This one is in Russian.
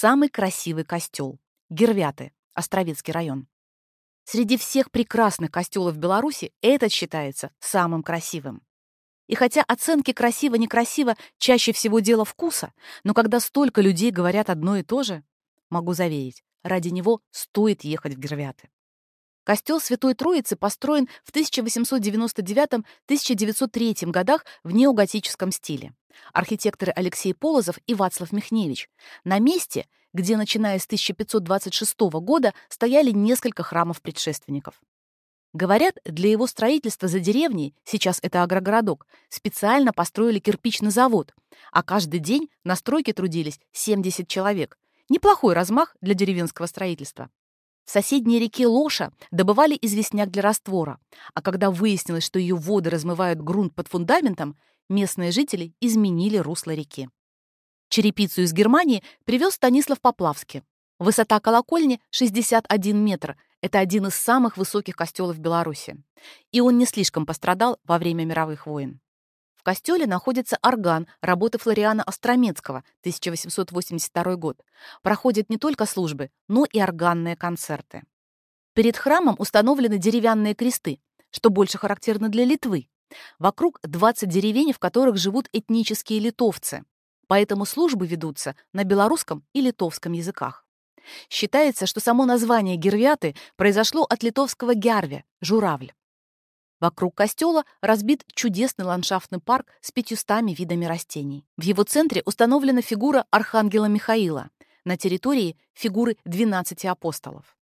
самый красивый костел — Гервяты, Островецкий район. Среди всех прекрасных костелов Беларуси этот считается самым красивым. И хотя оценки красиво-некрасиво чаще всего дело вкуса, но когда столько людей говорят одно и то же, могу заверить, ради него стоит ехать в Гервяты. Костел Святой Троицы построен в 1899-1903 годах в неоготическом стиле. Архитекторы Алексей Полозов и Вацлав Михневич. На месте, где, начиная с 1526 года, стояли несколько храмов предшественников. Говорят, для его строительства за деревней, сейчас это агрогородок, специально построили кирпичный завод, а каждый день на стройке трудились 70 человек. Неплохой размах для деревенского строительства. В соседней реке Лоша добывали известняк для раствора, а когда выяснилось, что ее воды размывают грунт под фундаментом, местные жители изменили русло реки. Черепицу из Германии привез Станислав Поплавский. Высота колокольни 61 метр. Это один из самых высоких костелов Беларуси. И он не слишком пострадал во время мировых войн. В костеле находится орган работы Флориана Остромецкого, 1882 год. Проходят не только службы, но и органные концерты. Перед храмом установлены деревянные кресты, что больше характерно для Литвы. Вокруг 20 деревень, в которых живут этнические литовцы, поэтому службы ведутся на белорусском и литовском языках. Считается, что само название Гервяты произошло от литовского «гярве» — «журавль». Вокруг костела разбит чудесный ландшафтный парк с пятьюстами видами растений. В его центре установлена фигура архангела Михаила, на территории фигуры 12 апостолов.